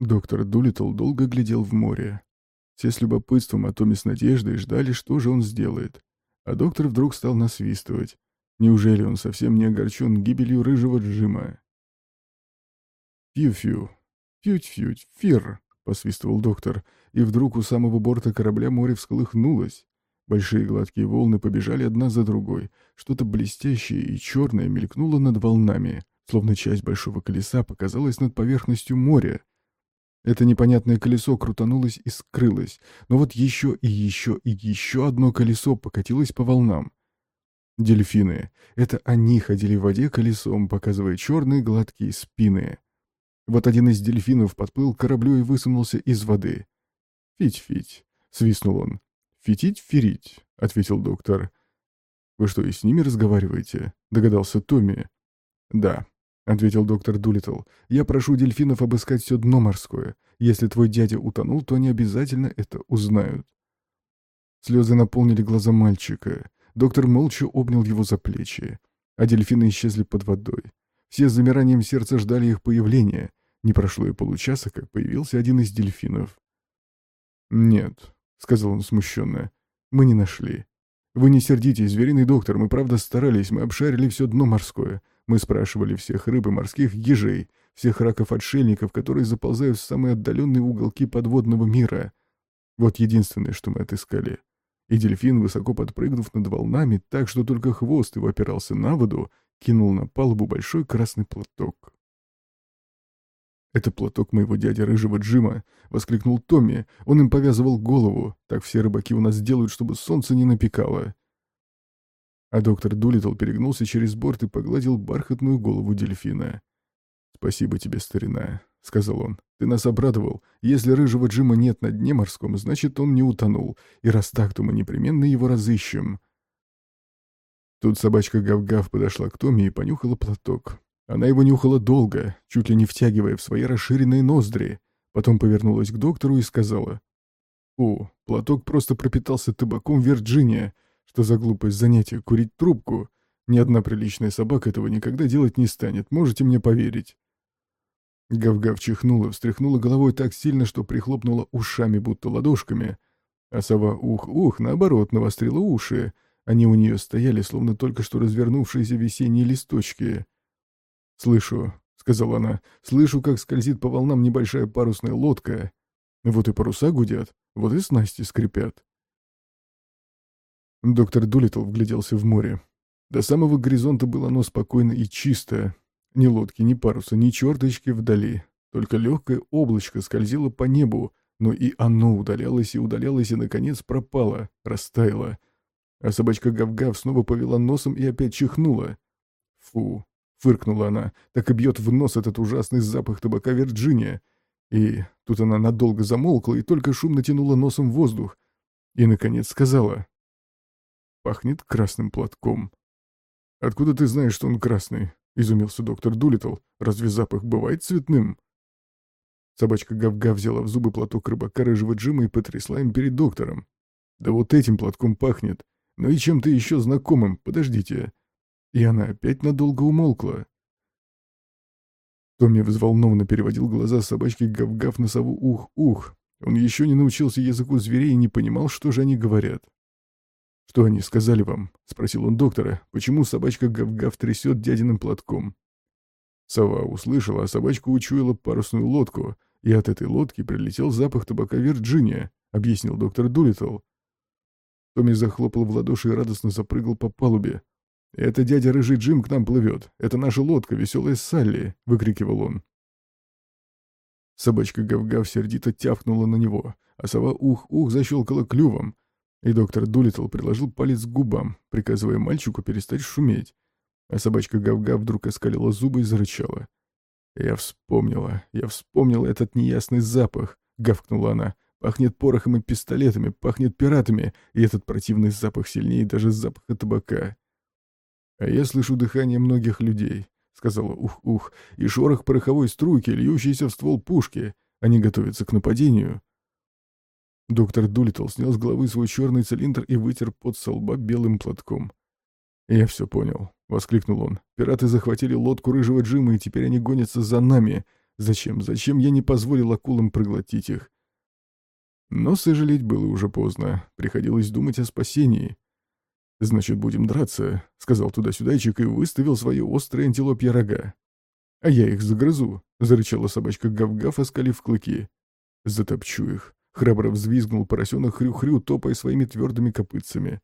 Доктор Дулиттл долго глядел в море. Все с любопытством, а Томми с надеждой ждали, что же он сделает. А доктор вдруг стал насвистывать. Неужели он совсем не огорчен гибелью рыжего Джима? «Фью-фью, фють-фють, фир!» — посвистывал доктор, и вдруг у самого борта корабля море всколыхнулось. Большие гладкие волны побежали одна за другой. Что-то блестящее и черное мелькнуло над волнами, словно часть большого колеса показалась над поверхностью моря. Это непонятное колесо крутанулось и скрылось, но вот еще и еще и еще одно колесо покатилось по волнам. Дельфины. Это они ходили в воде колесом, показывая черные гладкие спины. Вот один из дельфинов подплыл к кораблю и высунулся из воды. «Фить-фить», — свистнул он. «Фитить-ферить», — ответил доктор. «Вы что, и с ними разговариваете?» — догадался Томми. «Да», — ответил доктор Дулиттл. «Я прошу дельфинов обыскать все дно морское. Если твой дядя утонул, то они обязательно это узнают». Слезы наполнили глаза мальчика. Доктор молча обнял его за плечи, а дельфины исчезли под водой. Все с замиранием сердца ждали их появления. Не прошло и получаса, как появился один из дельфинов. «Нет», — сказал он смущенно, — «мы не нашли. Вы не сердитесь, звериный доктор, мы правда старались, мы обшарили все дно морское. Мы спрашивали всех рыб и морских ежей, всех раков-отшельников, которые заползают в самые отдаленные уголки подводного мира. Вот единственное, что мы отыскали. И дельфин, высоко подпрыгнув над волнами, так что только хвост его опирался на воду, кинул на палубу большой красный платок. «Это платок моего дяди Рыжего Джима!» — воскликнул Томми. Он им повязывал голову. Так все рыбаки у нас делают, чтобы солнце не напекало. А доктор Дулитл перегнулся через борт и погладил бархатную голову дельфина. «Спасибо тебе, старина», — сказал он. «Ты нас обрадовал. Если рыжего Джима нет на дне морском, значит, он не утонул. И раз так, то мы непременно его разыщем». Тут собачка Гав-Гав подошла к Томми и понюхала платок. Она его нюхала долго, чуть ли не втягивая в свои расширенные ноздри. Потом повернулась к доктору и сказала. «О, платок просто пропитался табаком Вирджиния. Что за глупость занятия курить трубку? Ни одна приличная собака этого никогда делать не станет, можете мне поверить. Гав-гав чихнула, встряхнула головой так сильно, что прихлопнула ушами, будто ладошками. А сова ух-ух, наоборот, навострила уши. Они у нее стояли, словно только что развернувшиеся весенние листочки. «Слышу», — сказала она, — «слышу, как скользит по волнам небольшая парусная лодка. Вот и паруса гудят, вот и снасти скрипят. Доктор Дулитл вгляделся в море. До самого горизонта было оно спокойно и чисто. Ни лодки, ни паруса, ни черточки вдали. Только легкое облачко скользило по небу, но и оно удалялось и удалялось, и, наконец, пропало, растаяло. А собачка Гав-Гав снова повела носом и опять чихнула. «Фу!» — фыркнула она. «Так и бьет в нос этот ужасный запах табака Вирджиния». И тут она надолго замолкла и только шумно тянула носом воздух. И, наконец, сказала пахнет красным платком. «Откуда ты знаешь, что он красный?» — изумился доктор Дулитл. «Разве запах бывает цветным?» Собачка Гав-Гав взяла в зубы платок рыбака рыжего Джима и потрясла им перед доктором. «Да вот этим платком пахнет. Ну и чем-то еще знакомым. Подождите». И она опять надолго умолкла. Томми взволнованно переводил глаза собачки Гав-Гав на сову ух-ух. Он еще не научился языку зверей и не понимал, что же они говорят. «Что они сказали вам?» — спросил он доктора. «Почему собачка Гав-Гав трясет дядиным платком?» Сова услышала, а собачка учуяла парусную лодку, и от этой лодки прилетел запах табака Вирджиния, — объяснил доктор Дулиттл. Томми захлопал в ладоши и радостно запрыгал по палубе. «Это дядя Рыжий Джим к нам плывет. Это наша лодка, веселая Салли!» — выкрикивал он. Собачка Гав-Гав сердито тявкнула на него, а сова ух-ух защелкала клювом, и доктор Дулиттл приложил палец к губам, приказывая мальчику перестать шуметь. А собачка Гав-Гав вдруг оскалила зубы и зарычала. «Я вспомнила, я вспомнила этот неясный запах», — гавкнула она. «Пахнет порохом и пистолетами, пахнет пиратами, и этот противный запах сильнее даже запаха табака». «А я слышу дыхание многих людей», — сказала ух-ух, «и шорох пороховой струйки, льющейся в ствол пушки. Они готовятся к нападению». Доктор Дулиттл снял с головы свой черный цилиндр и вытер под со лба белым платком. «Я все понял», — воскликнул он. «Пираты захватили лодку рыжего Джима, и теперь они гонятся за нами. Зачем, зачем я не позволил акулам проглотить их? Но сожалеть было уже поздно. Приходилось думать о спасении. «Значит, будем драться», — сказал туда-сюдайчик и выставил свои острые антилопья рога. «А я их загрызу», — зарычала собачка Гав-Гав, оскалив клыки. «Затопчу их», — храбро взвизгнул поросенок Хрю-Хрю, топая своими твердыми копытцами.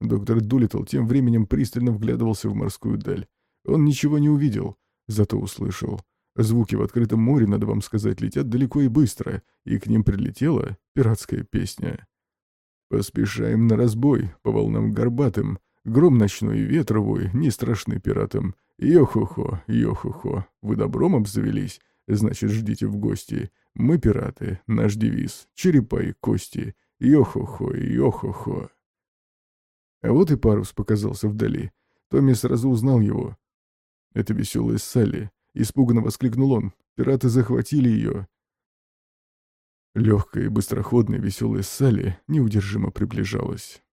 Доктор Дулитл тем временем пристально вглядывался в морскую даль. Он ничего не увидел, зато услышал. Звуки в открытом море, надо вам сказать, летят далеко и быстро, и к ним прилетела пиратская песня. Поспешаем на разбой, по волнам горбатым, гром ночной и ветровой, не страшны пиратам. Йо-хо-хо, йо-хо-хо, вы добром обзавелись? Значит, ждите в гости. Мы пираты, наш девиз, черепа и кости. Йо-хо-хо, йо-хо-хо. А вот и парус показался вдали. Томми сразу узнал его. Это веселая Салли. Испуганно воскликнул он. Пираты захватили ее. Легкая и быстроходная веселая Салли неудержимо приближалась.